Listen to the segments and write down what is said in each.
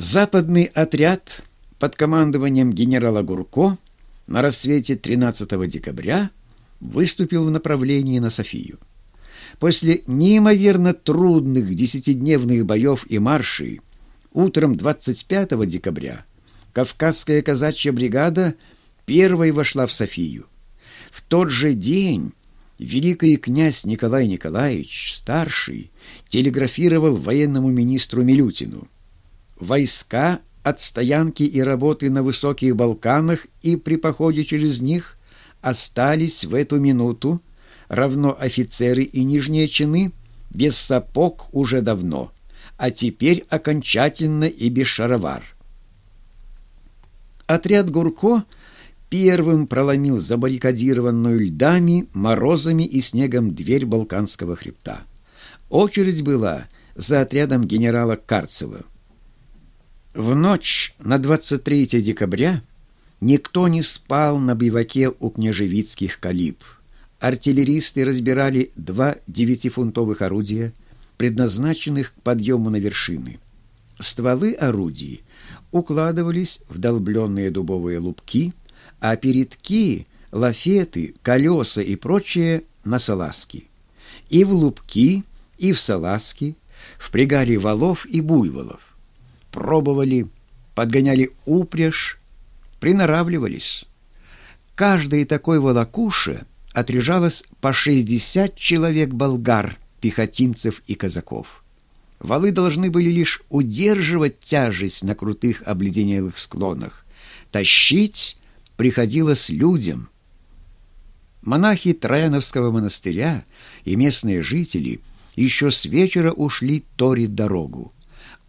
Западный отряд под командованием генерала Гурко на рассвете 13 декабря выступил в направлении на Софию. После неимоверно трудных десятидневных боев и маршей утром 25 декабря Кавказская казачья бригада первой вошла в Софию. В тот же день великий князь Николай Николаевич, старший, телеграфировал военному министру Милютину. Войска от стоянки и работы на высоких Балканах и при походе через них остались в эту минуту, равно офицеры и нижние чины, без сапог уже давно, а теперь окончательно и без шаровар. Отряд Гурко первым проломил забаррикадированную льдами, морозами и снегом дверь Балканского хребта. Очередь была за отрядом генерала Карцева. В ночь на 23 декабря никто не спал на биваке у княжевицких калиб. Артиллеристы разбирали два девятифунтовых орудия, предназначенных к подъему на вершины. Стволы орудий укладывались в долбленные дубовые лупки, а передки, лафеты, колеса и прочее на салазки. И в лупки, и в салазки впрягали валов и буйволов. Пробовали, подгоняли упряжь, приноравливались. Каждой такой волокуше отряжалось по 60 человек болгар, пехотинцев и казаков. Валы должны были лишь удерживать тяжесть на крутых обледенелых склонах. Тащить приходилось людям. Монахи Трояновского монастыря и местные жители еще с вечера ушли торить дорогу,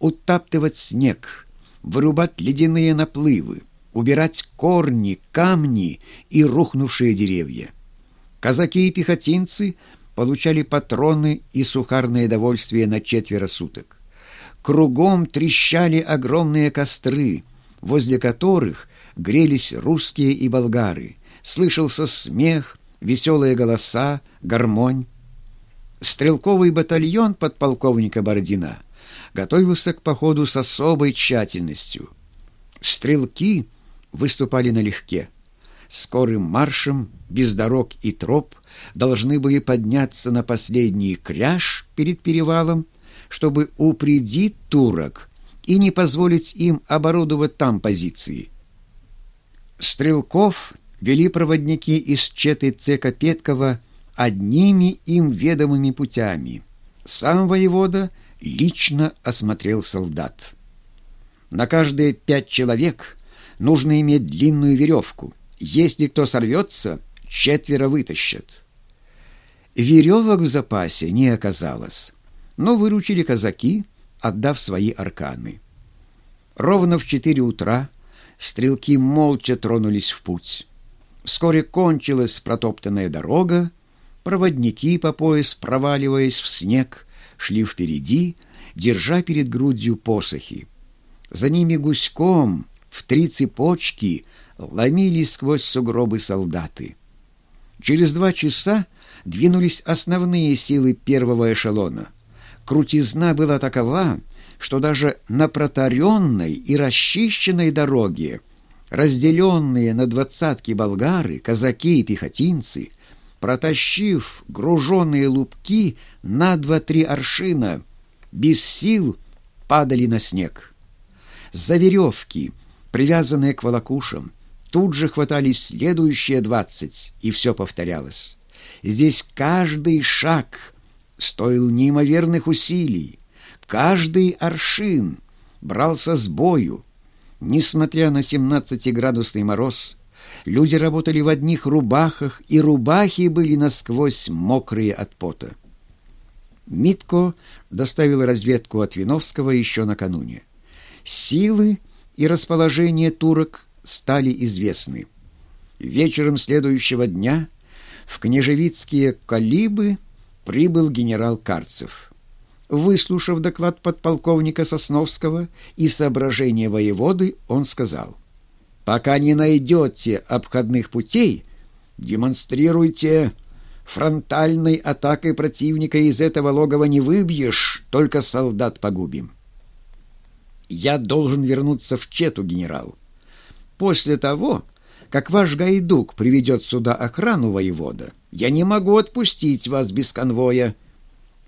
утаптывать снег, вырубать ледяные наплывы, убирать корни, камни и рухнувшие деревья. Казаки и пехотинцы – получали патроны и сухарное довольствие на четверо суток. Кругом трещали огромные костры, возле которых грелись русские и болгары. Слышался смех, веселые голоса, гармонь. Стрелковый батальон подполковника Бородина готовился к походу с особой тщательностью. Стрелки выступали налегке. Скорым маршем, без дорог и троп, должны были подняться на последний кряж перед перевалом, чтобы упредить турок и не позволить им оборудовать там позиции. Стрелков вели проводники из четы Цека Петкова одними им ведомыми путями. Сам воевода лично осмотрел солдат. На каждые пять человек нужно иметь длинную веревку. Если кто сорвется, четверо вытащат. Веревок в запасе не оказалось, но выручили казаки, отдав свои арканы. Ровно в четыре утра стрелки молча тронулись в путь. Вскоре кончилась протоптанная дорога, проводники по пояс, проваливаясь в снег, шли впереди, держа перед грудью посохи. За ними гуськом в три цепочки ломились сквозь сугробы солдаты. Через два часа двинулись основные силы первого эшелона. Крутизна была такова, что даже на протаренной и расчищенной дороге, разделенные на двадцатки болгары, казаки и пехотинцы, протащив груженные лупки на два-три аршина, без сил падали на снег. За веревки, привязанные к волокушам, тут же хватались следующие двадцать, и все повторялось. Здесь каждый шаг стоил неимоверных усилий, каждый аршин брался с бою. Несмотря на 17-градусный мороз, люди работали в одних рубахах, и рубахи были насквозь мокрые от пота. Митко доставил разведку от Виновского еще накануне. Силы и расположение турок стали известны. Вечером следующего дня – в княжевицкие колибы прибыл генерал Карцев. Выслушав доклад подполковника Сосновского и соображения воеводы, он сказал, «Пока не найдете обходных путей, демонстрируйте фронтальной атакой противника из этого логова не выбьешь, только солдат погубим». Я должен вернуться в Чету, генерал. После того, как ваш гайдук приведет сюда охрану воевода, я не могу отпустить вас без конвоя.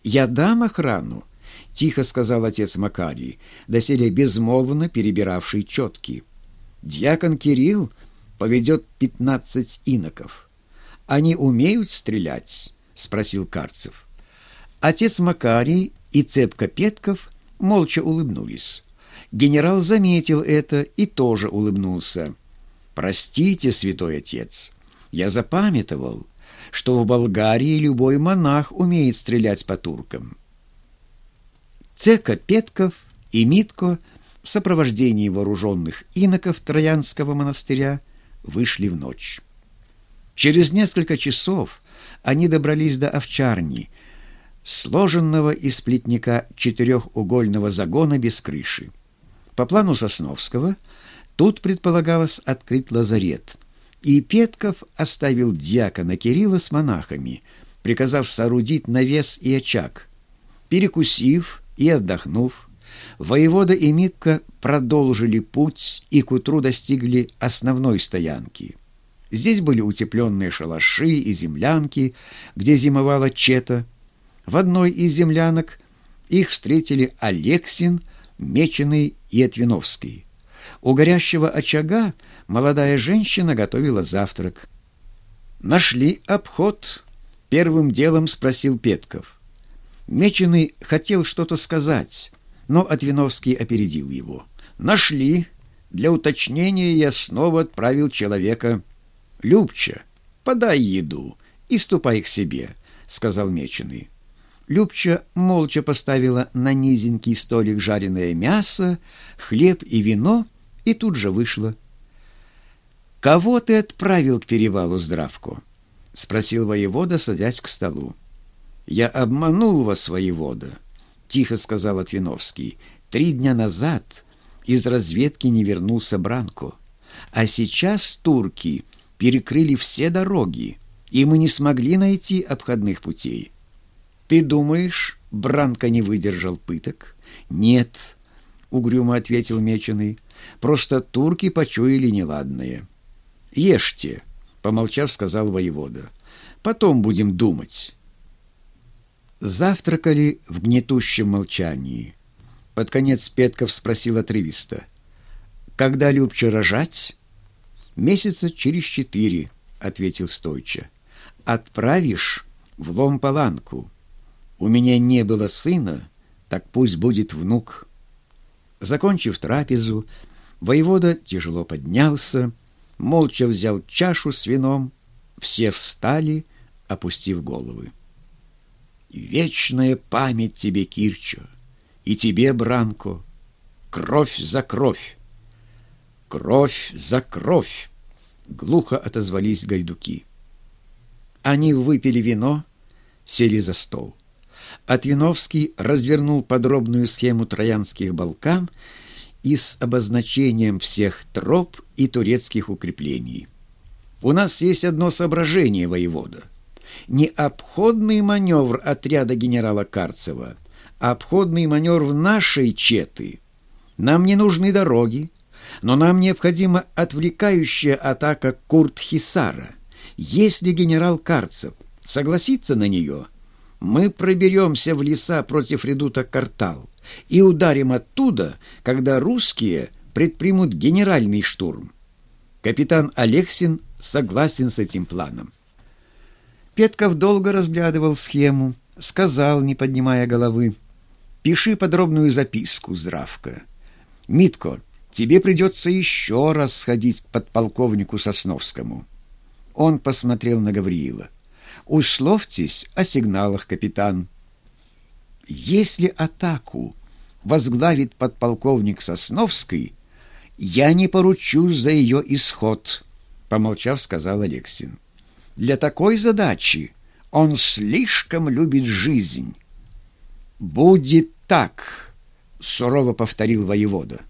Я дам охрану, — тихо сказал отец Макарий, доселе безмолвно перебиравший четки. Дьякон Кирилл поведет пятнадцать иноков. Они умеют стрелять? — спросил Карцев. Отец Макарий и цепка Петков молча улыбнулись. Генерал заметил это и тоже улыбнулся. «Простите, святой отец, я запамятовал, что в Болгарии любой монах умеет стрелять по туркам». Цека Петков и Митко в сопровождении вооруженных иноков Троянского монастыря вышли в ночь. Через несколько часов они добрались до овчарни, сложенного из плетника четырехугольного загона без крыши. По плану Сосновского тут предполагалось открыть лазарет, и Петков оставил дьякона Кирилла с монахами, приказав соорудить навес и очаг. Перекусив и отдохнув, воевода и Митка продолжили путь и к утру достигли основной стоянки. Здесь были утепленные шалаши и землянки, где зимовала чета. В одной из землянок их встретили Алексин, Меченый и Отвиновский. У горящего очага молодая женщина готовила завтрак. «Нашли обход?» — первым делом спросил Петков. Меченый хотел что-то сказать, но Отвиновский опередил его. «Нашли. Для уточнения я снова отправил человека. Любча, подай еду и ступай к себе», — сказал Меченый. Любча молча поставила на низенький столик жареное мясо, хлеб и вино и тут же вышла. «Кого ты отправил к перевалу Здравку?» — спросил воевода, садясь к столу. «Я обманул вас, воевода», — тихо сказал Отвиновский. «Три дня назад из разведки не вернулся Бранко, а сейчас турки перекрыли все дороги, и мы не смогли найти обходных путей». «Ты думаешь, Бранко не выдержал пыток?» «Нет», — угрюмо ответил Меченый, — «просто турки почуяли неладное». «Ешьте», — помолчав, сказал воевода. «Потом будем думать». Завтракали в гнетущем молчании. Под конец Петков спросил отрывисто. «Когда Любче рожать?» «Месяца через четыре», — ответил Стойча. «Отправишь в Лом-Паланку». У меня не было сына, так пусть будет внук. Закончив трапезу, воевода тяжело поднялся, молча взял чашу с вином, все встали, опустив головы. Вечная память тебе, Кирчо, и тебе, Бранко, кровь за кровь. Кровь за кровь, глухо отозвались гайдуки. Они выпили вино, сели за стол. Отвиновский развернул подробную схему Троянских Балкан и с обозначением всех троп и турецких укреплений. У нас есть одно соображение, воевода. Не обходный маневр отряда генерала Карцева, обходный маневр нашей четы. Нам не нужны дороги, но нам необходима отвлекающая атака Курт-Хисара. Если генерал Карцев согласится на нее – мы проберемся в леса против редута Картал и ударим оттуда, когда русские предпримут генеральный штурм. Капитан Алексин согласен с этим планом. Петков долго разглядывал схему, сказал, не поднимая головы, «Пиши подробную записку, Здравка. Митко, тебе придется еще раз сходить к подполковнику Сосновскому». Он посмотрел на Гавриила. Условьтесь о сигналах, капитан. Если атаку возглавит подполковник Сосновский, я не поручусь за ее исход, помолчав, сказал Алексин. Для такой задачи он слишком любит жизнь. Будет так, сурово повторил воевода.